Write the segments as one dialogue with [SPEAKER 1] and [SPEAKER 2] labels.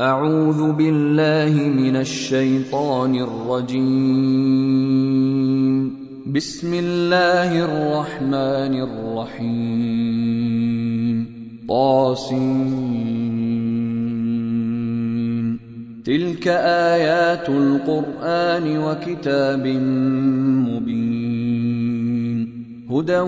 [SPEAKER 1] أعوذ بالله من الشيطان الرجيم. بسم الله الرحمن الرحيم. طاسين تلك آيات القرآن وكتاب مبين. هدى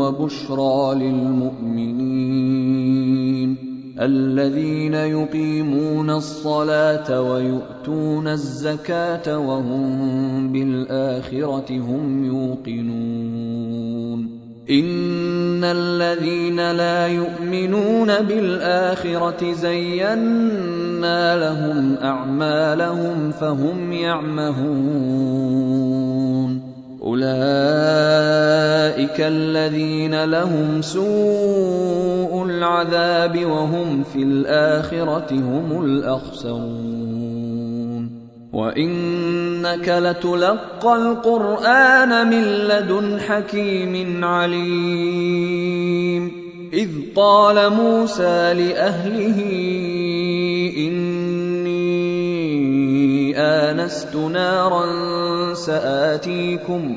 [SPEAKER 1] وبشرى للمؤمنين. الذين يقيمون الصلاة ويؤتون الزكاة وهم بالآخرة هم يوقنون. إن الذين لا يؤمنون بالآخرة زينا لهم أعمالهم فهم يعمهون. أولئك الذين لهم سوء العذاب وهم في الآخرة هم الأخسرون. وإنك لتلقى القرآن من لدن حكيم عليم. إذ قال موسى لأهله إني آنست نارا سآتيكم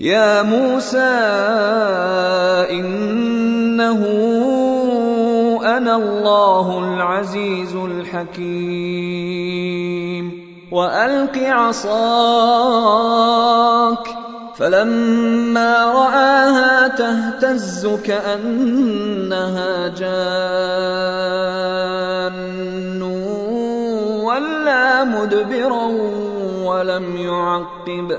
[SPEAKER 1] يا موسى إنه أنا الله العزيز الحكيم. وألق عصاك فلما رآها تهتز كأنها جان. ولا مدبرا ولم يعقب.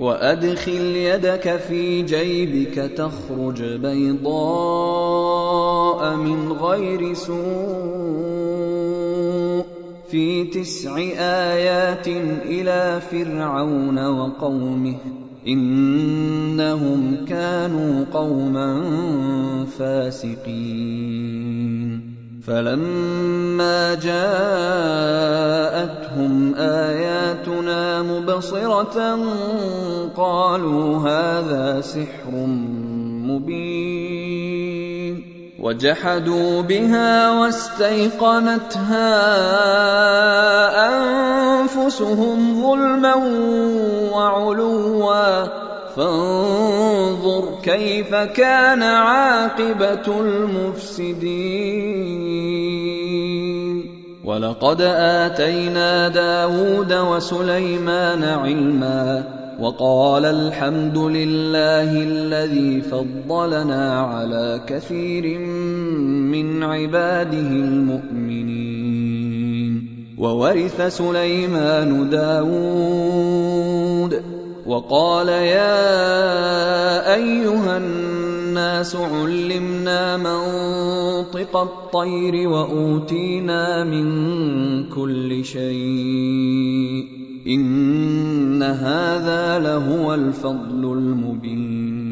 [SPEAKER 1] وأدخل يدك في جيبك تخرج بيضاء من غير سوء. في تسع آيات إلى فرعون وقومه إنهم كانوا قوما فاسقين. فلما جاءتهم آياتنا مبصرة قالوا هذا سحر مبين وجحدوا بها واستيقنتها أنفسهم ظلما وعلوا فانظر كيف كان عاقبة المفسدين. ولقد آتينا داود وسليمان علما وقال الحمد لله الذي فضلنا على كثير من عباده المؤمنين. وورث سليمان داود وقال يا أيها الناس علمنا منطق الطير وأوتينا من كل شيء إن هذا لهو الفضل المبين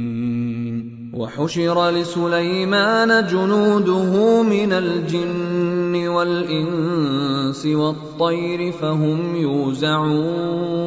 [SPEAKER 1] وحشر لسليمان جنوده من الجن والإنس والطير فهم يوزعون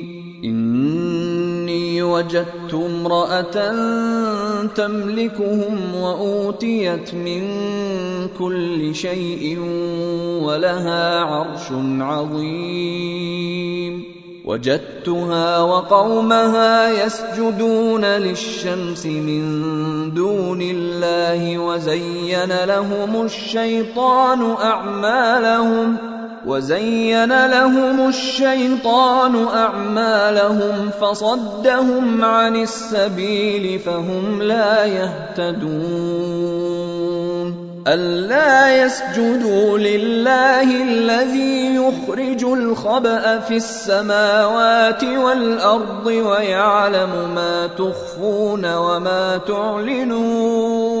[SPEAKER 1] إني وجدت امرأة تملكهم وأوتيت من كل شيء ولها عرش عظيم. وجدتها وقومها يسجدون للشمس من دون الله وزين لهم الشيطان أعمالهم ۖ وزين لهم الشيطان أعمالهم فصدهم عن السبيل فهم لا يهتدون. ألا يسجدوا لله الذي يخرج الخبأ في السماوات والأرض ويعلم ما تخفون وما تعلنون.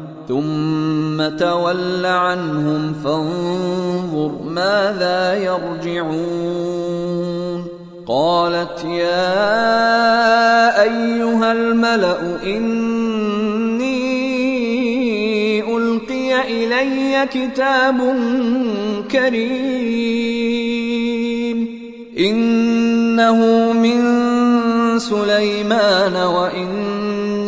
[SPEAKER 1] ثم تول عنهم فانظر ماذا يرجعون. قالت يا أيها الملأ إني ألقي إلي كتاب كريم. إنه من سليمان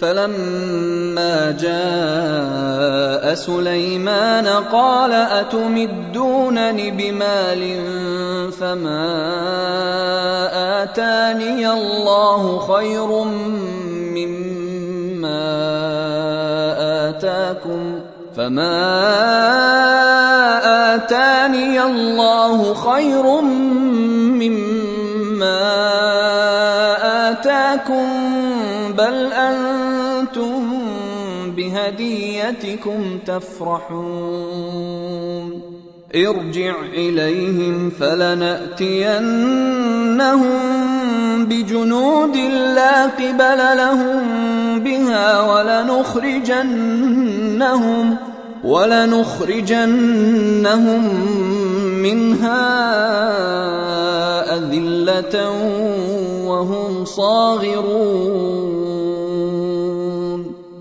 [SPEAKER 1] فلما جاء سليمان قال أتمدونني بمال فما آتاني الله خير مما آتاكم فما آتاني الله خير مما آتاكم بل أنتم بهديتكم تفرحون ارجع اليهم فلناتينهم بجنود لا قبل لهم بها ولنخرجنهم ولنخرجنهم منها أذلة وهم صاغرون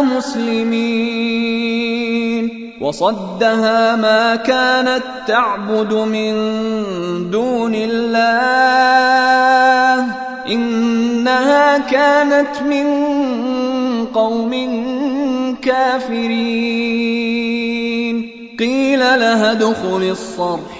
[SPEAKER 1] مسلمين. وصدها ما كانت تعبد من دون الله. إنها كانت من قوم كافرين. قيل لها ادخل الصرح.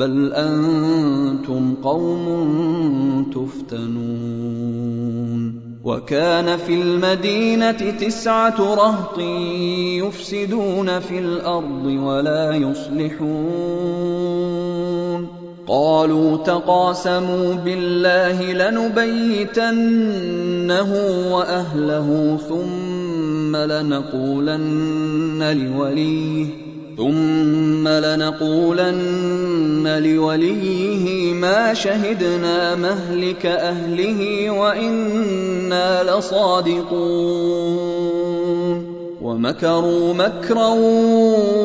[SPEAKER 1] بل أنتم قوم تفتنون وكان في المدينة تسعه رهط يفسدون في الأرض ولا يصلحون قالوا تقاسموا بالله لنبيتنه واهله ثم لنقولن لوليه ثم لنقولن لوليه ما شهدنا مهلك أهله وإنا لصادقون. ومكروا مكرا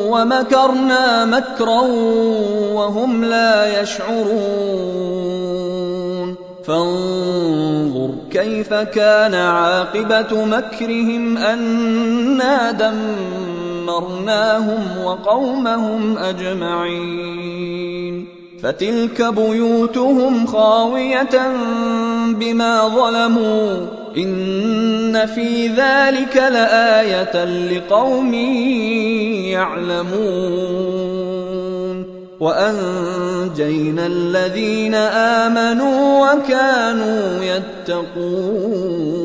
[SPEAKER 1] ومكرنا مكرا وهم لا يشعرون. فانظر كيف كان عاقبة مكرهم أنا دمرنا دمرناهم وقومهم أجمعين. فتلك بيوتهم خاوية بما ظلموا. إن في ذلك لآية لقوم يعلمون. وأنجينا الذين آمنوا وكانوا يتقون.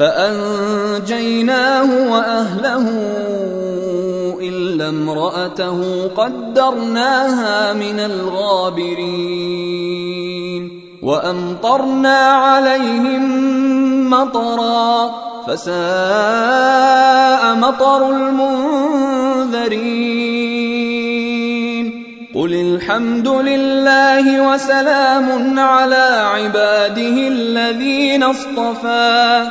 [SPEAKER 1] فأنجيناه وأهله إلا امرأته قدرناها من الغابرين وأمطرنا عليهم مطرا فساء مطر المنذرين قل الحمد لله وسلام على عباده الذين اصطفى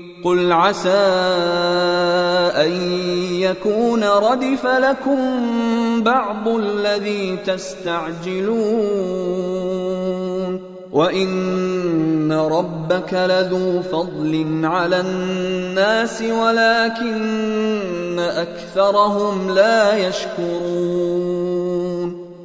[SPEAKER 1] قل عسى ان يكون ردف لكم بعض الذي تستعجلون وان ربك لذو فضل على الناس ولكن اكثرهم لا يشكرون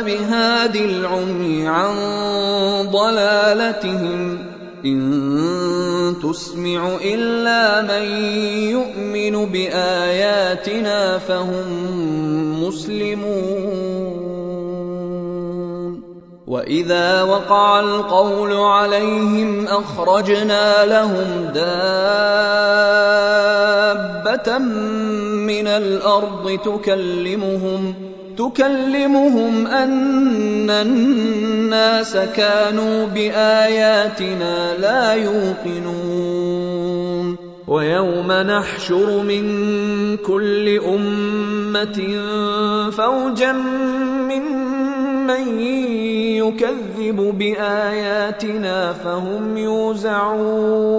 [SPEAKER 1] بهاد العمي عن ضلالتهم إن تسمع إلا من يؤمن بآياتنا فهم مسلمون. وإذا وقع القول عليهم أخرجنا لهم دابة من الأرض تكلمهم تكلمهم أن الناس كانوا بآياتنا لا يوقنون. ويوم نحشر من كل أمة فوجا ممن يكذب بآياتنا فهم يوزعون.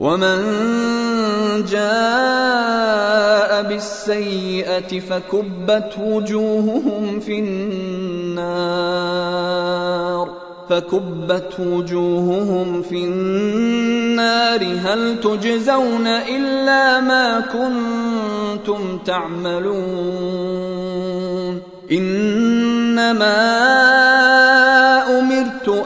[SPEAKER 1] ومن جاء بالسيئه فكبت وجوههم في النار فكبت وجوههم في النار هل تجزون الا ما كنتم تعملون انما